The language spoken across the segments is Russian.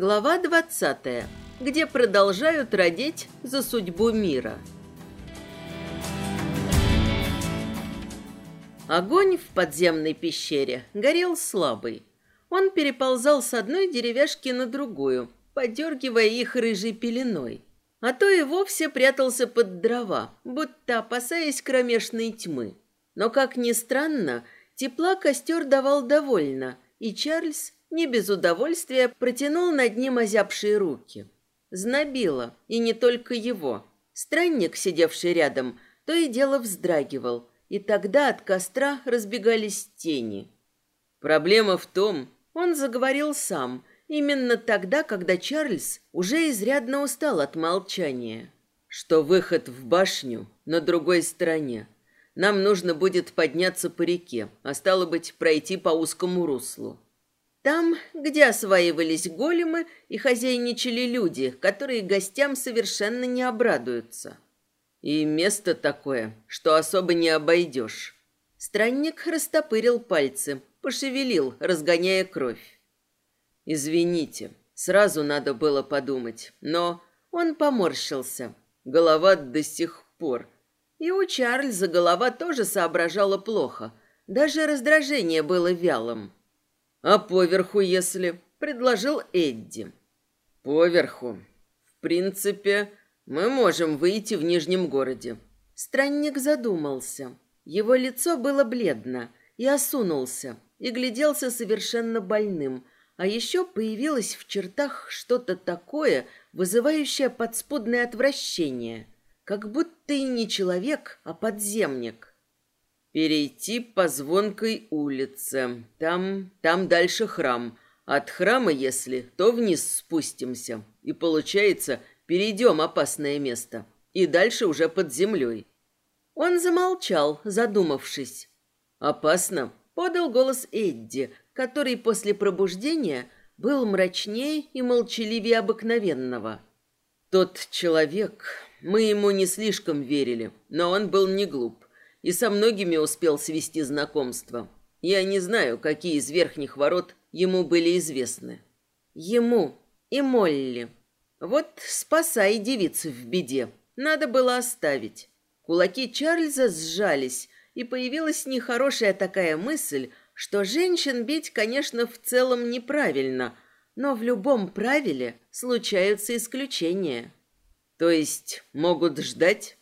Глава 20, где продолжают родить за судьбу мира. Огонь в подземной пещере горел слабый. Он переползал с одной деревяшки на другую, подергивая их рыжей пеленой. А то и вовсе прятался под дрова, будто опасаясь кромешной тьмы. Но, как ни странно, тепла костер давал довольно, и Чарльз не без удовольствия протянул над ним озябшие руки. Знобило, и не только его. Странник, сидевший рядом, то и дело вздрагивал, и тогда от костра разбегались тени. Проблема в том, он заговорил сам, именно тогда, когда Чарльз уже изрядно устал от молчания, что выход в башню на другой стороне. Нам нужно будет подняться по реке, а стало быть, пройти по узкому руслу. Там, где осваивались големы и хозяйничали люди, которые гостям совершенно не обрадуются. И место такое, что особо не обойдешь. Странник растопырил пальцы, пошевелил, разгоняя кровь. «Извините, сразу надо было подумать, но...» Он поморщился. Голова до сих пор. И у Чарльза голова тоже соображала плохо. Даже раздражение было вялым. А поверху, если, предложил Эдди. Поверху. В принципе, мы можем выйти в Нижнем городе. Странник задумался. Его лицо было бледно и осунулся, и гляделся совершенно больным, а еще появилось в чертах что-то такое, вызывающее подспудное отвращение, как будто и не человек, а подземник. Перейти по звонкой улице. Там, там дальше храм. От храма, если, то вниз спустимся. И получается, перейдем опасное место. И дальше уже под землей. Он замолчал, задумавшись. «Опасно?» — подал голос Эдди, который после пробуждения был мрачнее и молчаливее обыкновенного. Тот человек, мы ему не слишком верили, но он был не глуп и со многими успел свести знакомство. Я не знаю, какие из верхних ворот ему были известны. Ему и Молли. Вот спасай девицу в беде. Надо было оставить. Кулаки Чарльза сжались, и появилась нехорошая такая мысль, что женщин бить, конечно, в целом неправильно, но в любом правиле случаются исключения. То есть могут ждать?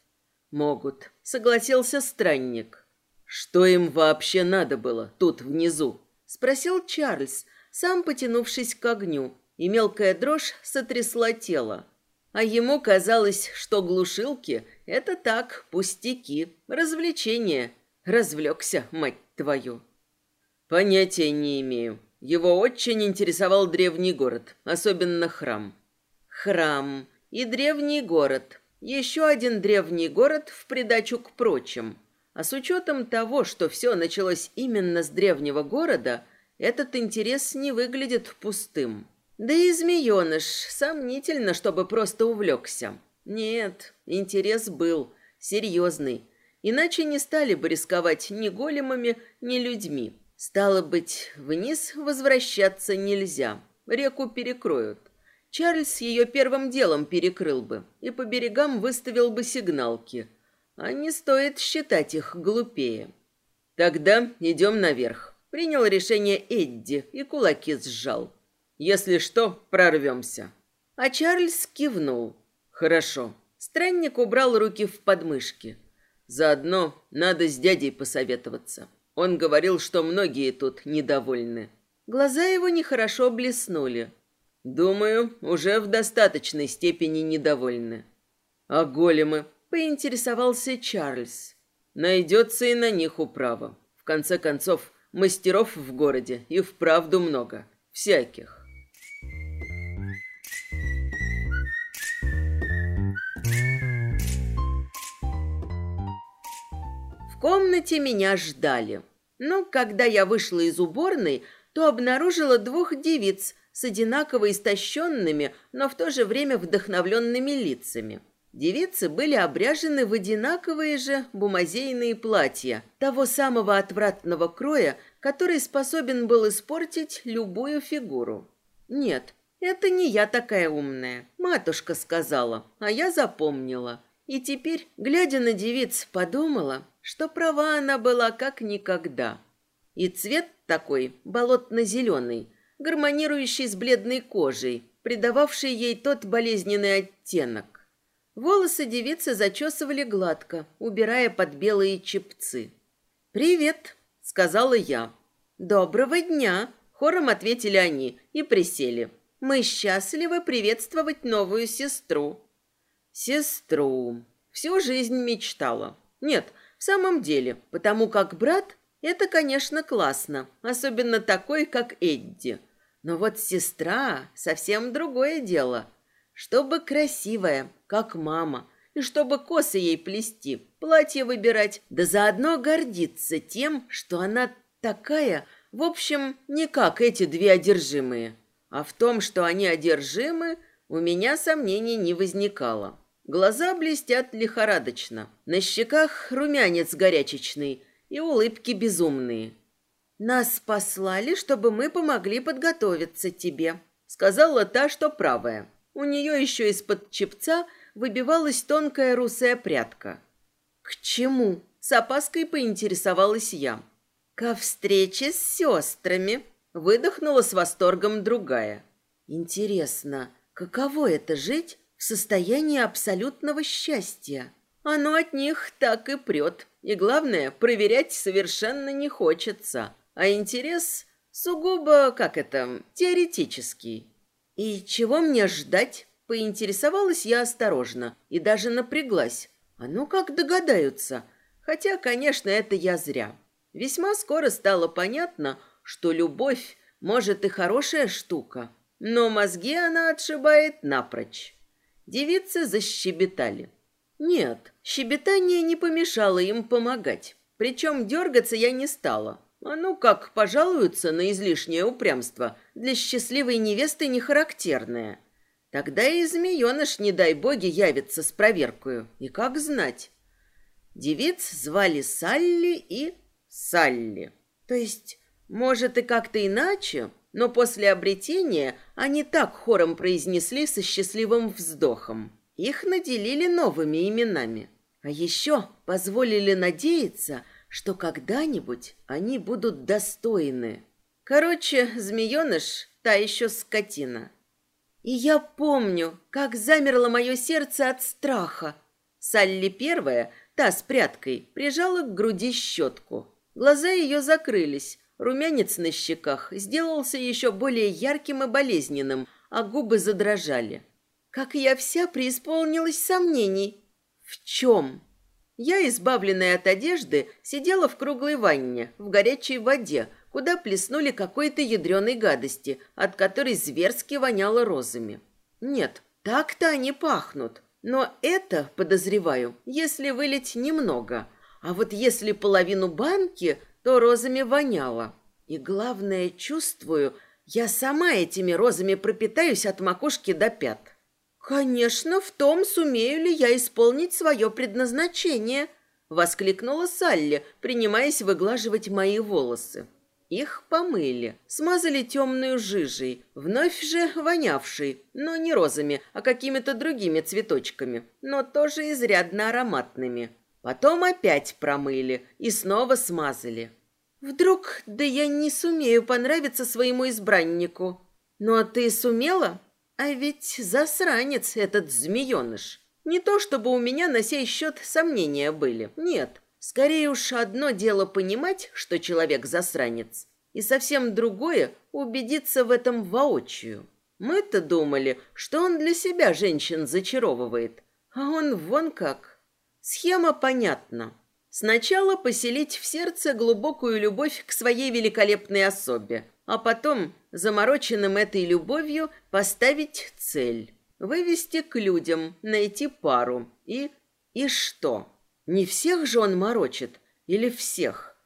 Могут согласился странник. Что им вообще надо было тут внизу? спросил Чарльз, сам потянувшись к огню, и мелкая дрожь сотрясла тело. А ему казалось, что глушилки — это так, пустяки, развлечения. Развлекся, мать твою. Понятия не имею. Его очень интересовал древний город, особенно храм. Храм и древний город. Еще один древний город в придачу к прочим. А с учетом того, что все началось именно с древнего города, этот интерес не выглядит пустым. Да и змееныш сомнительно, чтобы просто увлекся. Нет, интерес был, серьезный. Иначе не стали бы рисковать ни големами, ни людьми. Стало быть, вниз возвращаться нельзя. Реку перекроют. Чарльз ее первым делом перекрыл бы и по берегам выставил бы сигналки. А не стоит считать их глупее. Тогда идем наверх. Принял решение Эдди и кулаки сжал. Если что, прорвемся. А Чарльз кивнул. Хорошо. Странник убрал руки в подмышки. Заодно надо с дядей посоветоваться. Он говорил, что многие тут недовольны. Глаза его нехорошо блеснули. Думаю, уже в достаточной степени недовольны. А големы? Поинтересовался Чарльз. Найдется и на них управа. В конце концов, мастеров в городе и вправду много. Всяких. В комнате меня ждали. Но когда я вышла из уборной, то обнаружила двух девиц с одинаково истощенными, но в то же время вдохновленными лицами. Девицы были обряжены в одинаковые же бумазейные платья, того самого отвратного кроя, который способен был испортить любую фигуру. Нет, Это не я такая умная. Матушка сказала, а я запомнила. И теперь, глядя на девиц, подумала, что права она была как никогда. И цвет такой, болотно-зеленый, гармонирующий с бледной кожей, придававший ей тот болезненный оттенок. Волосы девицы зачесывали гладко, убирая под белые чепцы. «Привет», — сказала я. «Доброго дня», — хором ответили они и присели. «Мы счастливы приветствовать новую сестру». «Сестру. Всю жизнь мечтала. Нет, в самом деле, потому как брат — это, конечно, классно, особенно такой, как Эдди. Но вот сестра — совсем другое дело. Чтобы красивая, как мама, и чтобы косы ей плести, платье выбирать, да заодно гордиться тем, что она такая, в общем, не как эти две одержимые. А в том, что они одержимы, у меня сомнений не возникало. Глаза блестят лихорадочно, на щеках румянец горячечный и улыбки безумные. «Нас послали, чтобы мы помогли подготовиться тебе», — сказала та, что правая. У нее еще из-под чепца выбивалась тонкая русая прядка. «К чему?» — с опаской поинтересовалась я. «Ко встрече с сестрами», — выдохнула с восторгом другая. «Интересно, каково это жить в состоянии абсолютного счастья?» Оно от них так и прет. И главное, проверять совершенно не хочется а интерес сугубо, как это, теоретический. И чего мне ждать? Поинтересовалась я осторожно и даже напряглась. А ну как догадаются? Хотя, конечно, это я зря. Весьма скоро стало понятно, что любовь может и хорошая штука, но мозги она отшибает напрочь. Девицы защебетали. Нет, щебетание не помешало им помогать. Причем дергаться я не стала. А ну как пожалуются на излишнее упрямство, для счастливой невесты не характерное. Тогда и змееныш, не дай боги, явится с проверкою. И как знать? Девиц звали Салли и Салли. То есть, может, и как-то иначе, но после обретения они так хором произнесли со счастливым вздохом. Их наделили новыми именами. А еще позволили надеяться – что когда-нибудь они будут достойны. Короче, змееныш – та еще скотина. И я помню, как замерло мое сердце от страха. Салли первая, та с прядкой, прижала к груди щетку. Глаза ее закрылись, румянец на щеках сделался еще более ярким и болезненным, а губы задрожали. Как я вся преисполнилась сомнений. В чем? Я, избавленная от одежды, сидела в круглой ванне, в горячей воде, куда плеснули какой-то ядреной гадости, от которой зверски воняло розами. Нет, так-то они пахнут. Но это, подозреваю, если вылить немного. А вот если половину банки, то розами воняло. И главное, чувствую, я сама этими розами пропитаюсь от макушки до пят. «Конечно, в том, сумею ли я исполнить свое предназначение», — воскликнула Салли, принимаясь выглаживать мои волосы. Их помыли, смазали темную жижей, вновь же вонявшей, но не розами, а какими-то другими цветочками, но тоже изрядно ароматными. Потом опять промыли и снова смазали. Вдруг, да я не сумею понравиться своему избраннику. Но ты сумела? А ведь засранец этот змееныш. Не то чтобы у меня на сей счет сомнения были. Нет. Скорее уж одно дело понимать, что человек засранец, и совсем другое убедиться в этом воочию. Мы-то думали, что он для себя женщин зачаровывает, а он вон как. Схема понятна. Сначала поселить в сердце глубокую любовь к своей великолепной особе, а потом, замороченным этой любовью, поставить цель. Вывести к людям, найти пару. И... и что? Не всех же он морочит? Или всех?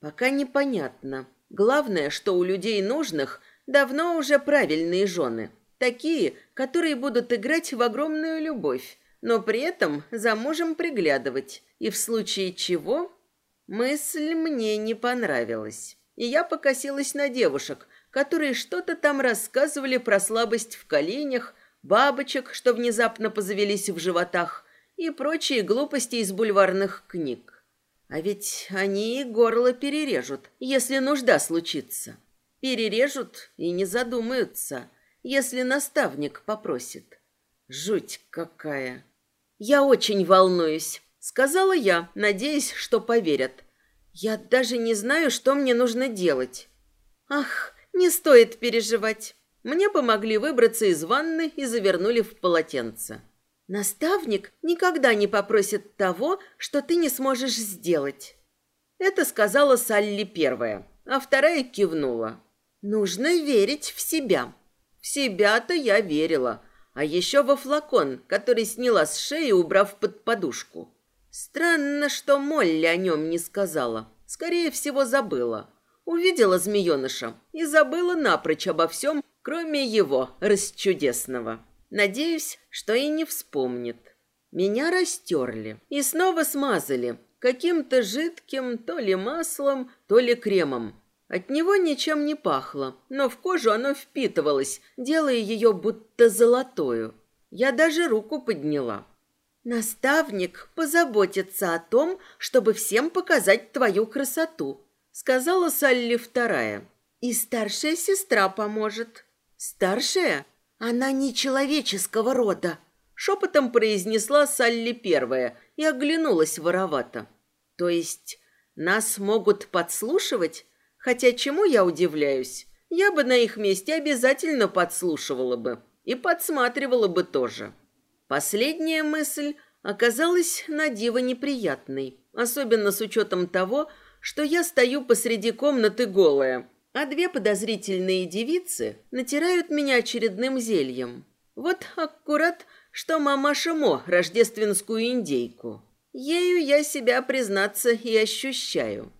Пока непонятно. Главное, что у людей нужных давно уже правильные жены. Такие, которые будут играть в огромную любовь, но при этом за мужем приглядывать. И в случае чего... Мысль мне не понравилась и я покосилась на девушек, которые что-то там рассказывали про слабость в коленях, бабочек, что внезапно позавелись в животах, и прочие глупости из бульварных книг. А ведь они и горло перережут, если нужда случится. Перережут и не задумаются, если наставник попросит. Жуть какая! Я очень волнуюсь, сказала я, надеясь, что поверят. Я даже не знаю, что мне нужно делать. Ах, не стоит переживать. Мне помогли выбраться из ванны и завернули в полотенце. Наставник никогда не попросит того, что ты не сможешь сделать. Это сказала Салли первая, а вторая кивнула. Нужно верить в себя. В себя-то я верила, а еще во флакон, который сняла с шеи, убрав под подушку. Странно, что Молли о нем не сказала. Скорее всего, забыла. Увидела змееныша и забыла напрочь обо всем, кроме его расчудесного. Надеюсь, что и не вспомнит. Меня растерли и снова смазали каким-то жидким то ли маслом, то ли кремом. От него ничем не пахло, но в кожу оно впитывалось, делая ее будто золотою. Я даже руку подняла. «Наставник позаботится о том, чтобы всем показать твою красоту», сказала Салли вторая. «И старшая сестра поможет». «Старшая?» Она не человеческого рода, шепотом произнесла Салли первая и оглянулась воровато. То есть нас могут подслушивать? Хотя чему я удивляюсь? Я бы на их месте обязательно подслушивала бы и подсматривала бы тоже. Последняя мысль оказалась на диво неприятной, особенно с учетом того, что я стою посреди комнаты голая, а две подозрительные девицы натирают меня очередным зельем. Вот аккурат, что мамаша Мо рождественскую индейку. Ею я себя, признаться, и ощущаю.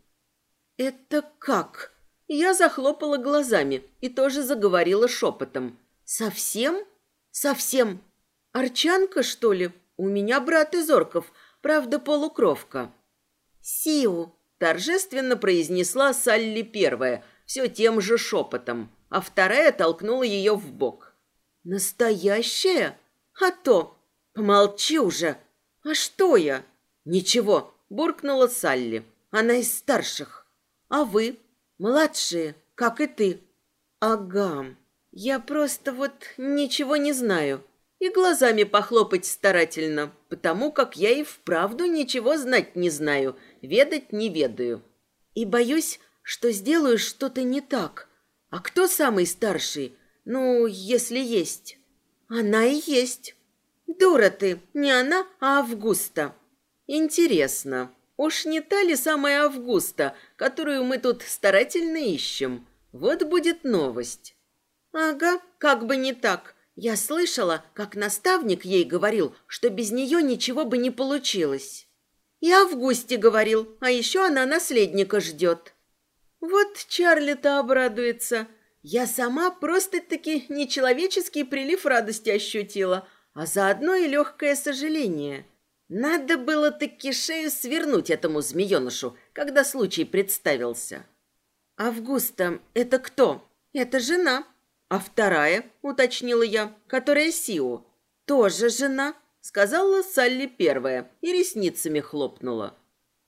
«Это как?» Я захлопала глазами и тоже заговорила шепотом. «Совсем? Совсем? Арчанка, что ли? У меня брат из орков, правда, полукровка». «Сиу!» – торжественно произнесла Салли первая – все тем же шепотом, а вторая толкнула ее в бок. «Настоящая? А то! Помолчи уже! А что я?» «Ничего», — буркнула Салли. «Она из старших. А вы? Младшие, как и ты». «Ага. Я просто вот ничего не знаю». И глазами похлопать старательно, потому как я и вправду ничего знать не знаю, ведать не ведаю. И боюсь, что сделаю что-то не так. А кто самый старший? Ну, если есть. Она и есть. Дура ты, не она, а Августа. Интересно, уж не та ли самая Августа, которую мы тут старательно ищем? Вот будет новость. Ага, как бы не так. Я слышала, как наставник ей говорил, что без нее ничего бы не получилось. И Августе говорил, а еще она наследника ждет. Вот Чарли-то обрадуется. Я сама просто-таки нечеловеческий прилив радости ощутила, а заодно и легкое сожаление. Надо было таки шею свернуть этому змеенышу, когда случай представился. «Августа, это кто?» «Это жена». «А вторая?» — уточнила я, которая Сиу. «Тоже жена», — сказала Салли первая и ресницами хлопнула.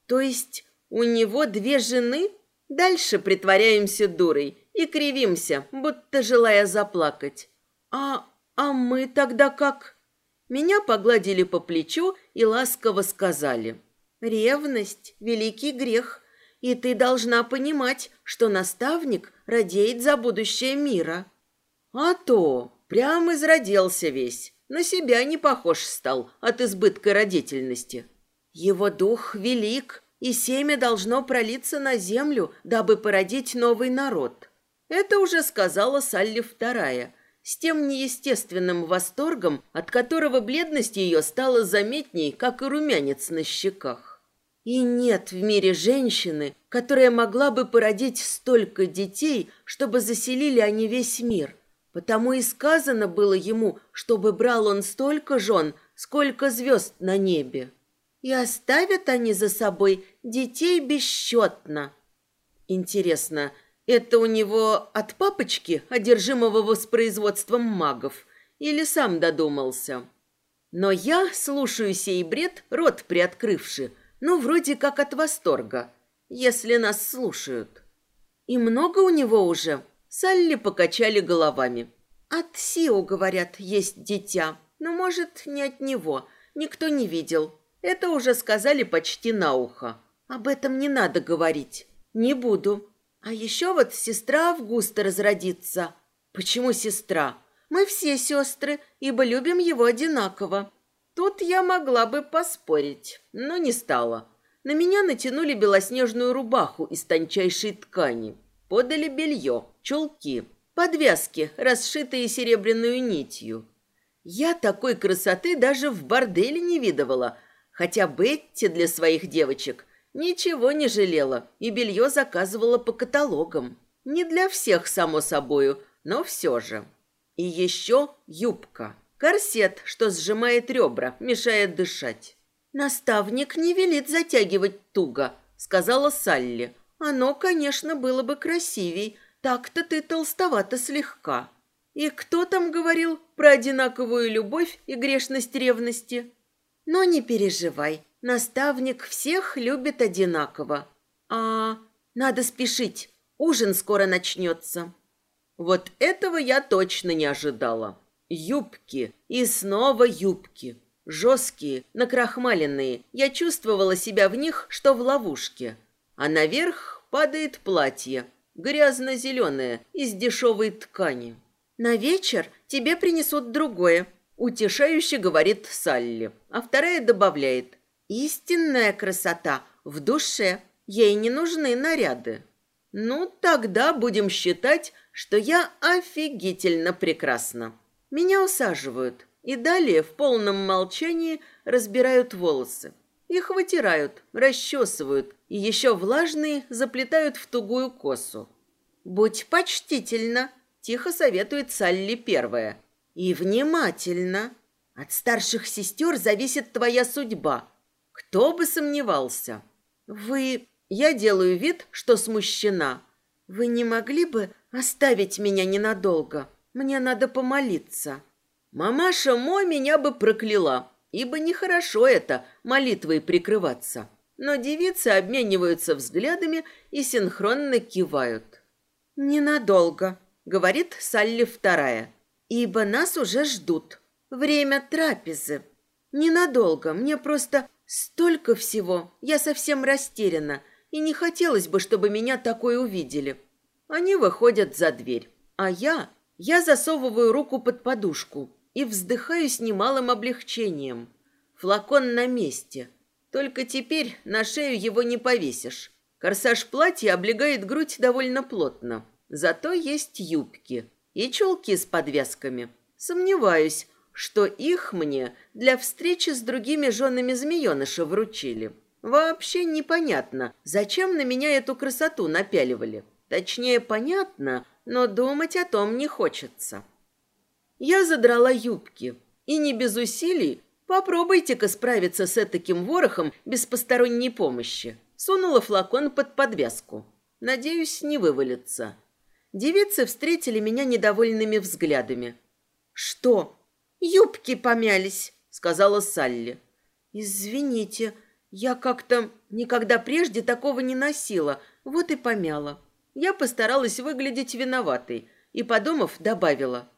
«То есть у него две жены?» Дальше притворяемся дурой и кривимся, будто желая заплакать. А а мы тогда как? Меня погладили по плечу и ласково сказали: "Ревность великий грех, и ты должна понимать, что наставник радеет за будущее мира". А то прям изродился весь, на себя не похож стал от избытка родительности. Его дух велик, и семя должно пролиться на землю, дабы породить новый народ. Это уже сказала Салли вторая, с тем неестественным восторгом, от которого бледность ее стала заметней, как и румянец на щеках. И нет в мире женщины, которая могла бы породить столько детей, чтобы заселили они весь мир. Потому и сказано было ему, чтобы брал он столько жен, сколько звезд на небе. И оставят они за собой детей бесчетно. Интересно, Это у него от папочки, одержимого воспроизводством магов, или сам додумался? Но я слушаю сей бред, рот приоткрывши, ну, вроде как от восторга, если нас слушают. И много у него уже? Салли покачали головами. От Сио, говорят, есть дитя. Но, может, не от него. Никто не видел. Это уже сказали почти на ухо. Об этом не надо говорить. Не буду. А еще вот сестра Августа разродится. Почему сестра? Мы все сестры, ибо любим его одинаково. Тут я могла бы поспорить, но не стала. На меня натянули белоснежную рубаху из тончайшей ткани. Подали белье, чулки, подвязки, расшитые серебряную нитью. Я такой красоты даже в борделе не видывала, хотя Бетти для своих девочек ничего не жалела и белье заказывала по каталогам. Не для всех, само собою, но все же. И еще юбка. Корсет, что сжимает ребра, мешает дышать. «Наставник не велит затягивать туго», — сказала Салли. «Оно, конечно, было бы красивей. Так-то ты толстовата слегка». И кто там говорил про одинаковую любовь и грешность ревности? Но не переживай, наставник всех любит одинаково. А надо спешить, ужин скоро начнется. Вот этого я точно не ожидала. Юбки и снова юбки. Жесткие, накрахмаленные. Я чувствовала себя в них, что в ловушке. А наверх падает платье, грязно-зеленое, из дешевой ткани. «На вечер тебе принесут другое», – утешающе говорит Салли. А вторая добавляет «Истинная красота в душе, ей не нужны наряды». «Ну, тогда будем считать, что я офигительно прекрасна». Меня усаживают и далее в полном молчании разбирают волосы. Их вытирают, расчесывают и еще влажные заплетают в тугую косу. «Будь почтительна», Тихо советует Салли первая. И внимательно. От старших сестер зависит твоя судьба. Кто бы сомневался. Вы... Я делаю вид, что смущена. Вы не могли бы оставить меня ненадолго? Мне надо помолиться. Мамаша Мо меня бы прокляла, ибо нехорошо это молитвой прикрываться. Но девицы обмениваются взглядами и синхронно кивают. «Ненадолго», говорит Салли вторая. Ибо нас уже ждут. Время трапезы. Ненадолго, мне просто столько всего. Я совсем растеряна, и не хотелось бы, чтобы меня такое увидели. Они выходят за дверь, а я... Я засовываю руку под подушку и вздыхаю с немалым облегчением. Флакон на месте. Только теперь на шею его не повесишь. Корсаж платья облегает грудь довольно плотно. Зато есть юбки и чулки с подвязками. Сомневаюсь, что их мне для встречи с другими женами змееныша вручили. Вообще непонятно, зачем на меня эту красоту напяливали. Точнее, понятно, но думать о том не хочется. Я задрала юбки, и не без усилий попробуйте-ка справиться с этаким ворохом без посторонней помощи. Сунула флакон под подвязку. Надеюсь, не вывалится. Девицы встретили меня недовольными взглядами. «Что? Юбки помялись», — сказала Салли. «Извините, я как-то никогда прежде такого не носила, вот и помяла». Я постаралась выглядеть виноватой и, подумав, добавила.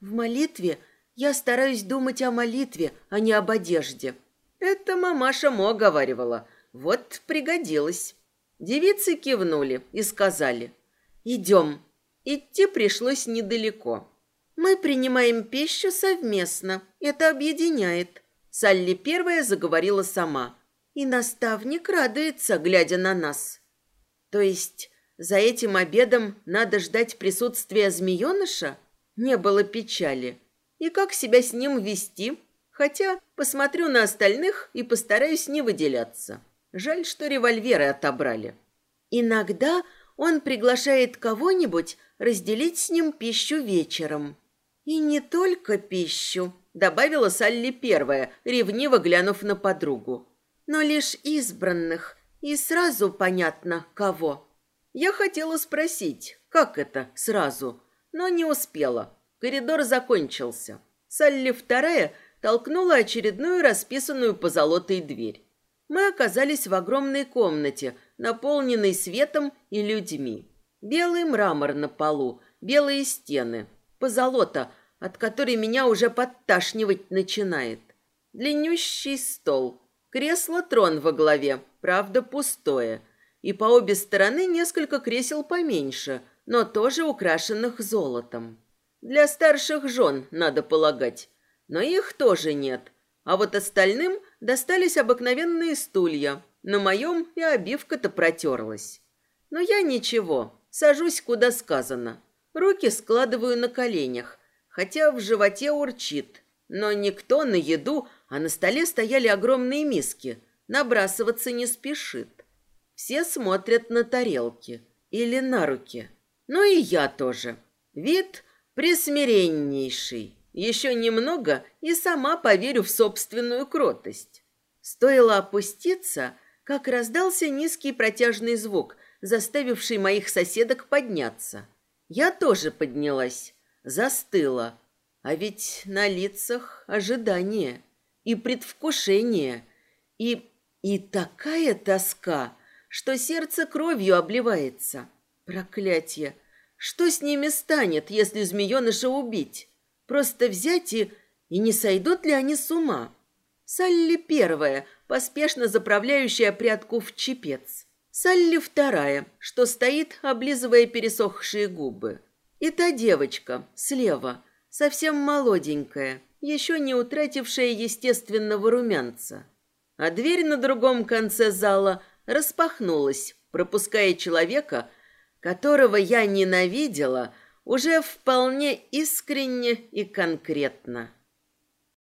«В молитве я стараюсь думать о молитве, а не об одежде». Это мамаша Мо говаривала. Вот пригодилось. Девицы кивнули и сказали. «Идем, Идти пришлось недалеко. Мы принимаем пищу совместно. Это объединяет. Салли первая заговорила сама. И наставник радуется, глядя на нас. То есть за этим обедом надо ждать присутствия змееныша? Не было печали. И как себя с ним вести? Хотя посмотрю на остальных и постараюсь не выделяться. Жаль, что револьверы отобрали. Иногда он приглашает кого-нибудь разделить с ним пищу вечером. И не только пищу, добавила Салли первая, ревниво глянув на подругу, но лишь избранных, и сразу понятно, кого. Я хотела спросить, как это сразу, но не успела. Коридор закончился. Салли вторая толкнула очередную расписанную позолотой дверь. Мы оказались в огромной комнате, наполненной светом и людьми. Белый мрамор на полу, белые стены, позолота, от которой меня уже подташнивать начинает. Длиннющий стол, кресло-трон во главе, правда пустое, и по обе стороны несколько кресел поменьше, но тоже украшенных золотом. Для старших жен, надо полагать, но их тоже нет. А вот остальным достались обыкновенные стулья. На моем и обивка-то протерлась. Но я ничего, сажусь куда сказано. Руки складываю на коленях, хотя в животе урчит. Но никто на еду, а на столе стояли огромные миски. Набрасываться не спешит. Все смотрят на тарелки или на руки. Ну и я тоже. Вид присмиреннейший. Еще немного и сама поверю в собственную кротость. Стоило опуститься, как раздался низкий протяжный звук, заставивший моих соседок подняться. Я тоже поднялась, застыла. А ведь на лицах ожидание и предвкушение, и... и такая тоска, что сердце кровью обливается. Проклятье! Что с ними станет, если змееныша убить? Просто взять и... И не сойдут ли они с ума? Салли первая, поспешно заправляющая прядку в чепец. Салли вторая, что стоит, облизывая пересохшие губы. И та девочка, слева, совсем молоденькая, еще не утратившая естественного румянца. А дверь на другом конце зала распахнулась, пропуская человека, которого я ненавидела, уже вполне искренне и конкретно.